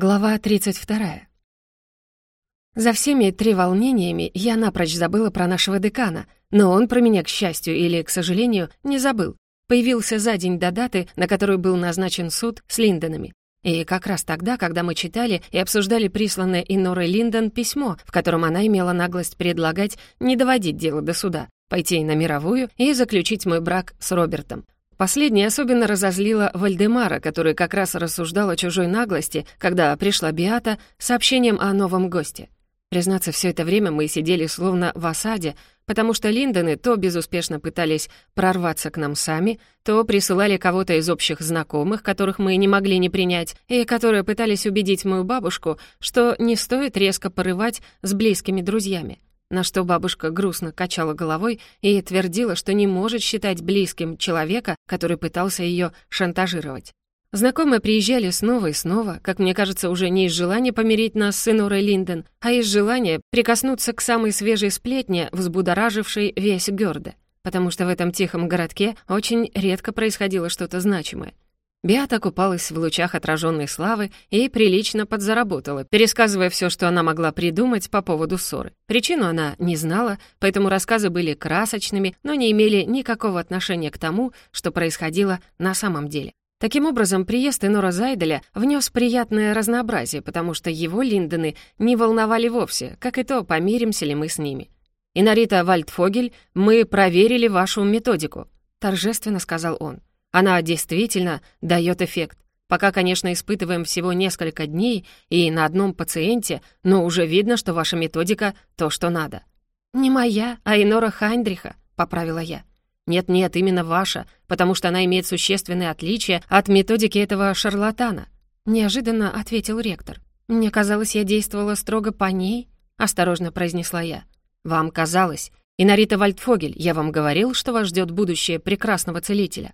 Глава 32. За всеми треволнениями я напрочь забыла про нашего декана, но он про меня, к счастью или к сожалению, не забыл. Появился за день до даты, на которую был назначен суд с Линдонами. И как раз тогда, когда мы читали и обсуждали присланное Инорой Линдон письмо, в котором она имела наглость предлагать не доводить дело до суда, пойти на мировую и заключить мой брак с Робертом. Последнее особенно разозлило Вальдемара, который как раз рассуждал о чужой наглости, когда пришла Биата с сообщением о новом госте. Признаться, все это время мы сидели словно в осаде, потому что Линдоны то безуспешно пытались прорваться к нам сами, то присылали кого-то из общих знакомых, которых мы не могли не принять, и которые пытались убедить мою бабушку, что не стоит резко порывать с близкими друзьями. На что бабушка грустно качала головой и твердила, что не может считать близким человека, который пытался ее шантажировать. Знакомые приезжали снова и снова, как мне кажется, уже не из желания помирить нас с Инорой Линден, а из желания прикоснуться к самой свежей сплетне, взбудоражившей весь Гёрде, потому что в этом тихом городке очень редко происходило что-то значимое. Биата купалась в лучах отраженной славы и прилично подзаработала, пересказывая все, что она могла придумать по поводу ссоры. Причину она не знала, поэтому рассказы были красочными, но не имели никакого отношения к тому, что происходило на самом деле. Таким образом, приезд Энора Зайделя внес приятное разнообразие, потому что его Линдоны не волновали вовсе, как и то, помиримся ли мы с ними. «Инарита Вальдфогель, мы проверили вашу методику», — торжественно сказал он. Она действительно дает эффект. Пока, конечно, испытываем всего несколько дней и на одном пациенте, но уже видно, что ваша методика — то, что надо». «Не моя, а Инора Хайндриха», — поправила я. «Нет-нет, именно ваша, потому что она имеет существенные отличия от методики этого шарлатана», — неожиданно ответил ректор. «Мне казалось, я действовала строго по ней», — осторожно произнесла я. «Вам казалось. Инарита Вальдфогель, я вам говорил, что вас ждет будущее прекрасного целителя.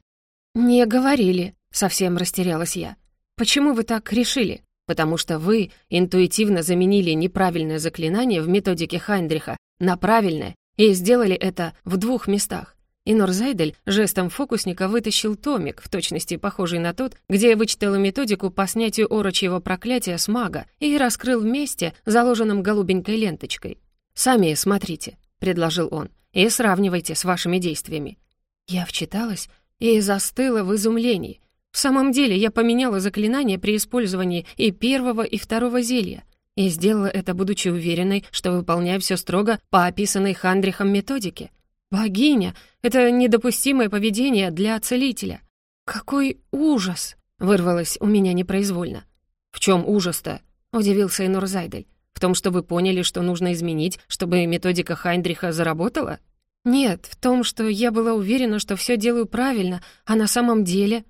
«Не говорили», — совсем растерялась я. «Почему вы так решили?» «Потому что вы интуитивно заменили неправильное заклинание в методике Хайндриха на правильное и сделали это в двух местах. И Норзайдель жестом фокусника вытащил томик, в точности похожий на тот, где я вычитала методику по снятию орочьего проклятия с мага и раскрыл вместе, заложенным голубенькой ленточкой. «Сами смотрите», — предложил он, — «и сравнивайте с вашими действиями». Я вчиталась и застыла в изумлении. В самом деле я поменяла заклинание при использовании и первого, и второго зелья. И сделала это, будучи уверенной, что выполняю все строго по описанной Хандрихом методике. Богиня, это недопустимое поведение для целителя. Какой ужас! Вырвалось у меня непроизвольно. В чем ужас-то? Удивился Энор Зайдель. В том, что вы поняли, что нужно изменить, чтобы методика Хайндриха заработала? «Нет, в том, что я была уверена, что все делаю правильно, а на самом деле...»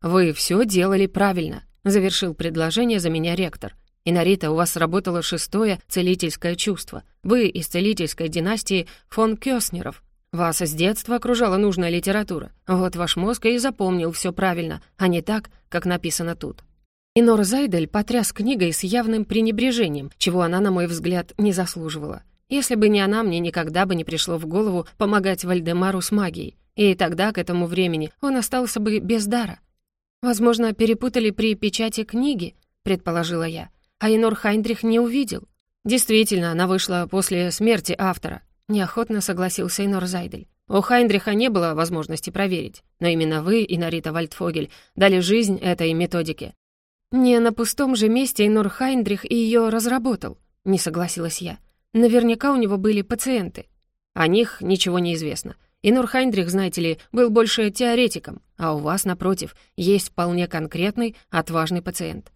«Вы все делали правильно», — завершил предложение за меня ректор. «Инарита, у вас сработало шестое целительское чувство. Вы из целительской династии фон Кёснеров. Вас с детства окружала нужная литература. Вот ваш мозг и запомнил все правильно, а не так, как написано тут». Инор Зайдель потряс книгой с явным пренебрежением, чего она, на мой взгляд, не заслуживала. Если бы не она, мне никогда бы не пришло в голову помогать Вальдемару с магией, и тогда, к этому времени, он остался бы без дара. «Возможно, перепутали при печати книги», — предположила я, а Инор Хайндрих не увидел. Действительно, она вышла после смерти автора. Неохотно согласился Инор Зайдель. У Хайндриха не было возможности проверить, но именно вы, Инарита Вальдфогель, дали жизнь этой методике. Не на пустом же месте Инор Хайндрих и ее разработал, не согласилась я. Наверняка у него были пациенты. О них ничего не известно. И Нурхайндрих, знаете ли, был больше теоретиком, а у вас, напротив, есть вполне конкретный, отважный пациент.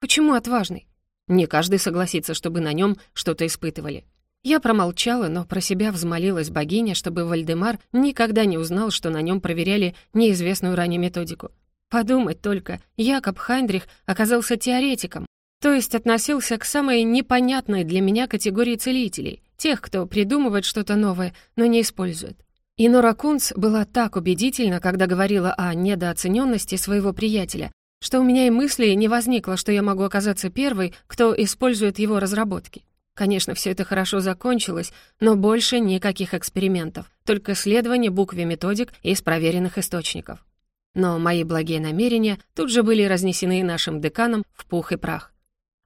Почему отважный? Не каждый согласится, чтобы на нем что-то испытывали. Я промолчала, но про себя взмолилась богиня, чтобы Вальдемар никогда не узнал, что на нем проверяли неизвестную ранее методику. Подумать только, Якоб Хайндрих оказался теоретиком, то есть относился к самой непонятной для меня категории целителей, тех, кто придумывает что-то новое, но не использует. И Нора Кунц была так убедительна, когда говорила о недооцененности своего приятеля, что у меня и мысли не возникло, что я могу оказаться первой, кто использует его разработки. Конечно, все это хорошо закончилось, но больше никаких экспериментов, только следование букве методик из проверенных источников. Но мои благие намерения тут же были разнесены нашим деканом в пух и прах.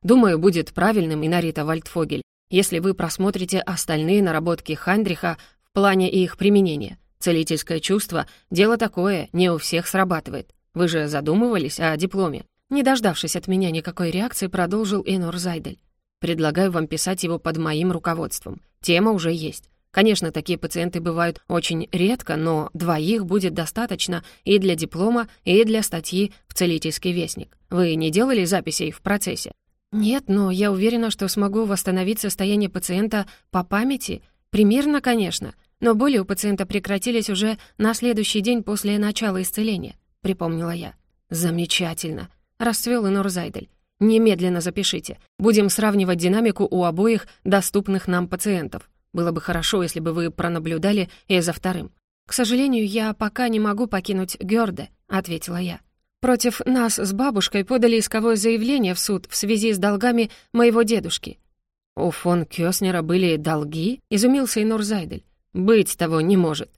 Думаю, будет правильным, Инарита Вальдфогель, если вы просмотрите остальные наработки Хайндриха в плане их применения. Целительское чувство — дело такое, не у всех срабатывает. Вы же задумывались о дипломе?» Не дождавшись от меня никакой реакции, продолжил Энор Зайдель. «Предлагаю вам писать его под моим руководством. Тема уже есть. Конечно, такие пациенты бывают очень редко, но двоих будет достаточно и для диплома, и для статьи в «Целительский вестник». Вы не делали записей в процессе? Нет, но я уверена, что смогу восстановить состояние пациента по памяти. Примерно, конечно, но боли у пациента прекратились уже на следующий день после начала исцеления, припомнила я. Замечательно, расцвел Инор Зайдель. Немедленно запишите. Будем сравнивать динамику у обоих доступных нам пациентов. Было бы хорошо, если бы вы пронаблюдали и за вторым. «К сожалению, я пока не могу покинуть Гёрде», — ответила я. «Против нас с бабушкой подали исковое заявление в суд в связи с долгами моего дедушки». «У фон Кёснера были долги?» — изумился Инор Зайдель. «Быть того не может».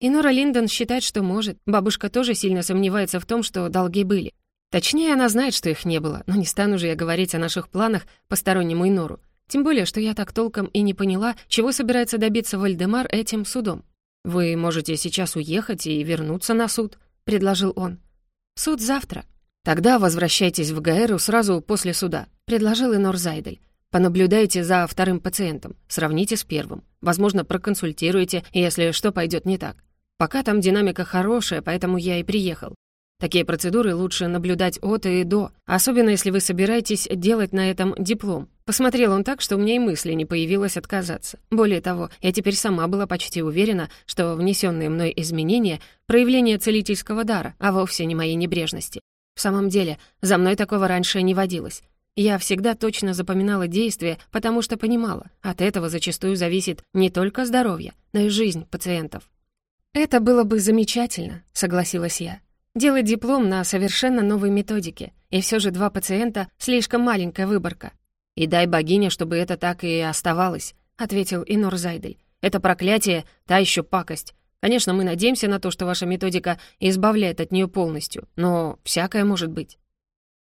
Инора Линдон считает, что может. Бабушка тоже сильно сомневается в том, что долги были. Точнее, она знает, что их не было, но не стану же я говорить о наших планах постороннему Инору. Тем более, что я так толком и не поняла, чего собирается добиться Вальдемар этим судом. «Вы можете сейчас уехать и вернуться на суд», — предложил он. «Суд завтра». «Тогда возвращайтесь в Гаэру сразу после суда», — предложил Инор Зайдель. «Понаблюдайте за вторым пациентом, сравните с первым. Возможно, проконсультируйте, если что пойдет не так. Пока там динамика хорошая, поэтому я и приехал. Такие процедуры лучше наблюдать от и до, особенно если вы собираетесь делать на этом диплом. Посмотрел он так, что у меня и мысли не появилось отказаться. Более того, я теперь сама была почти уверена, что внесенные мной изменения — проявление целительского дара, а вовсе не моей небрежности. В самом деле, за мной такого раньше не водилось. Я всегда точно запоминала действия, потому что понимала, от этого зачастую зависит не только здоровье, но и жизнь пациентов. «Это было бы замечательно», — согласилась я. «Делать диплом на совершенно новой методике, и все же два пациента — слишком маленькая выборка. «И дай богине, чтобы это так и оставалось», — ответил Инор Зайдель. «Это проклятие — та еще пакость. Конечно, мы надеемся на то, что ваша методика избавляет от нее полностью, но всякое может быть».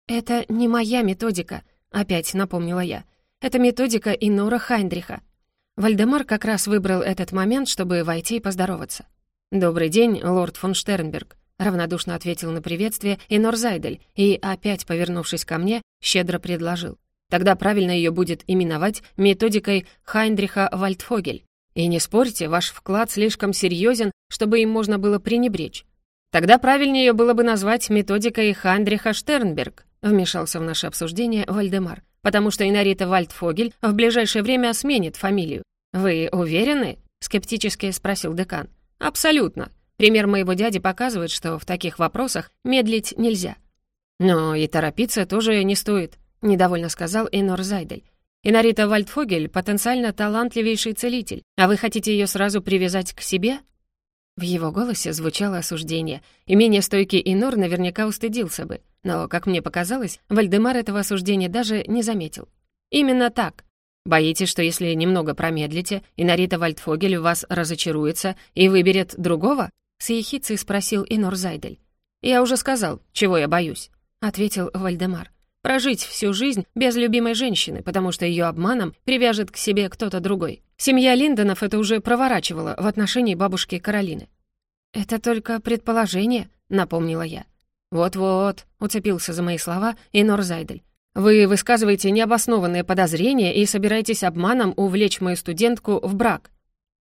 «Это не моя методика», — опять напомнила я. «Это методика Инора Хайндриха». Вальдемар как раз выбрал этот момент, чтобы войти и поздороваться. «Добрый день, лорд фон Штернберг», — равнодушно ответил на приветствие Инор Зайдель и, опять повернувшись ко мне, щедро предложил. Тогда правильно ее будет именовать методикой Хайндриха Вальдфогель. И не спорьте, ваш вклад слишком серьезен, чтобы им можно было пренебречь. Тогда правильнее ее было бы назвать методикой Хайндриха Штернберг, вмешался в наше обсуждение Вальдемар, потому что Инарита Вальдфогель в ближайшее время сменит фамилию. «Вы уверены?» — скептически спросил декан. «Абсолютно. Пример моего дяди показывает, что в таких вопросах медлить нельзя. Но и торопиться тоже не стоит. — недовольно сказал Энор Зайдель. «Инорита Вальдфогель — потенциально талантливейший целитель, а вы хотите ее сразу привязать к себе?» В его голосе звучало осуждение, и менее стойкий Инор наверняка устыдился бы. Но, как мне показалось, Вальдемар этого осуждения даже не заметил. «Именно так. Боитесь, что если немного промедлите, Инорита Вальдфогель в вас разочаруется и выберет другого?» с ехидцей спросил Инор Зайдель. «Я уже сказал, чего я боюсь», — ответил Вальдемар. Прожить всю жизнь без любимой женщины, потому что ее обманом привяжет к себе кто-то другой. Семья Линдонов это уже проворачивала в отношении бабушки Каролины. «Это только предположение», — напомнила я. «Вот-вот», — уцепился за мои слова Инор Зайдель. «Вы высказываете необоснованные подозрения и собираетесь обманом увлечь мою студентку в брак».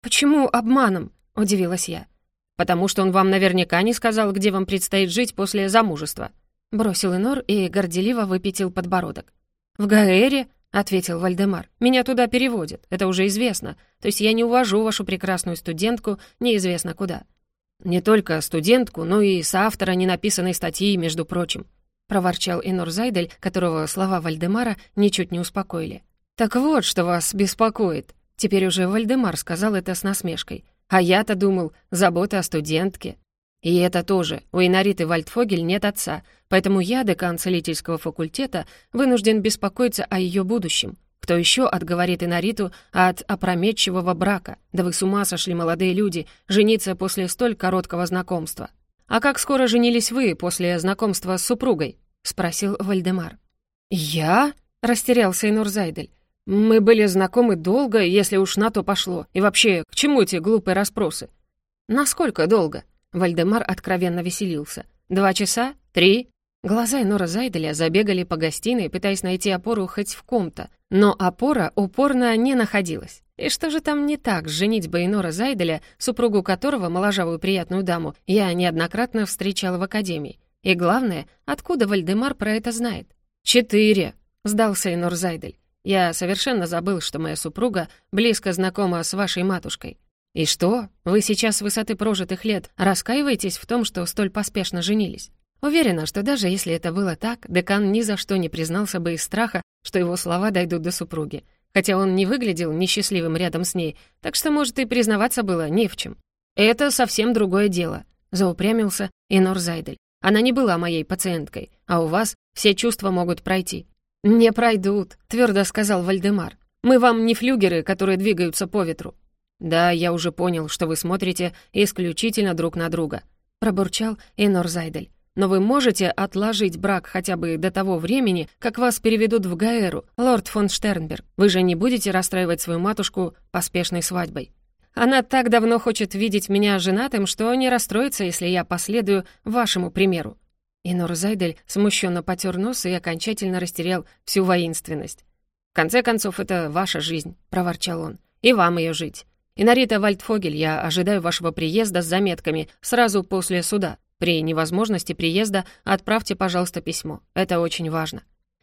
«Почему обманом?» — удивилась я. «Потому что он вам наверняка не сказал, где вам предстоит жить после замужества», Бросил Инор и горделиво выпятил подбородок. «В Гаэре?» — ответил Вальдемар. «Меня туда переводят, это уже известно. То есть я не увожу вашу прекрасную студентку неизвестно куда». «Не только студентку, но и соавтора ненаписанной статьи, между прочим», — проворчал Инор Зайдель, которого слова Вальдемара ничуть не успокоили. «Так вот, что вас беспокоит». Теперь уже Вальдемар сказал это с насмешкой. «А я-то думал, забота о студентке». И это тоже. У Инариты Вальдфогель нет отца, поэтому я, декан целительского факультета, вынужден беспокоиться о ее будущем. Кто еще отговорит Инариту от опрометчивого брака? Да вы с ума сошли, молодые люди, жениться после столь короткого знакомства. «А как скоро женились вы после знакомства с супругой?» — спросил Вальдемар. «Я?» — Растерялся Инур Зайдель. «Мы были знакомы долго, если уж на то пошло. И вообще, к чему эти глупые расспросы?» «Насколько долго?» Вальдемар откровенно веселился. «Два часа? Три?» Глаза Инора Зайделя забегали по гостиной, пытаясь найти опору хоть в ком-то. Но опора упорно не находилась. И что же там не так с женитьбой Инора Зайделя, супругу которого, моложавую приятную даму, я неоднократно встречала в академии? И главное, откуда Вальдемар про это знает? «Четыре», — сдался Инор Зайдель. «Я совершенно забыл, что моя супруга близко знакома с вашей матушкой. И что, вы сейчас с высоты прожитых лет раскаиваетесь в том, что столь поспешно женились? Уверена, что даже если это было так, декан ни за что не признался бы из страха, что его слова дойдут до супруги. Хотя он не выглядел несчастливым рядом с ней, так что, может, и признаваться было не в чем. «Это совсем другое дело», — заупрямился Инор Зайдель. «Она не была моей пациенткой, а у вас все чувства могут пройти». «Не пройдут», — твердо сказал Вальдемар. «Мы вам не флюгеры, которые двигаются по ветру». «Да, я уже понял, что вы смотрите исключительно друг на друга», — пробурчал Инор Зайдель. Но вы можете отложить брак хотя бы до того времени, как вас переведут в Гаэру, лорд фон Штернберг. Вы же не будете расстраивать свою матушку поспешной свадьбой. Она так давно хочет видеть меня женатым, что не расстроится, если я последую вашему примеру». Инор Зайдель смущенно потер нос и окончательно растерял всю воинственность. «В конце концов, это ваша жизнь», — проворчал он, — «и вам ее жить. Инарита Вальдфогель, я ожидаю вашего приезда с заметками сразу после суда. При невозможности приезда отправьте, пожалуйста, письмо. Это очень важно».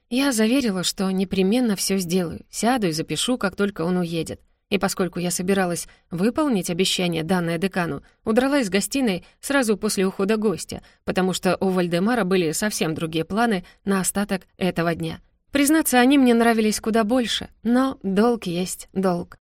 Я заверила, что непременно все сделаю, сяду и запишу, как только он уедет. И поскольку я собиралась выполнить обещание, данное декану, удрала из гостиной сразу после ухода гостя, потому что у Вальдемара были совсем другие планы на остаток этого дня. Признаться, они мне нравились куда больше, но долг есть долг.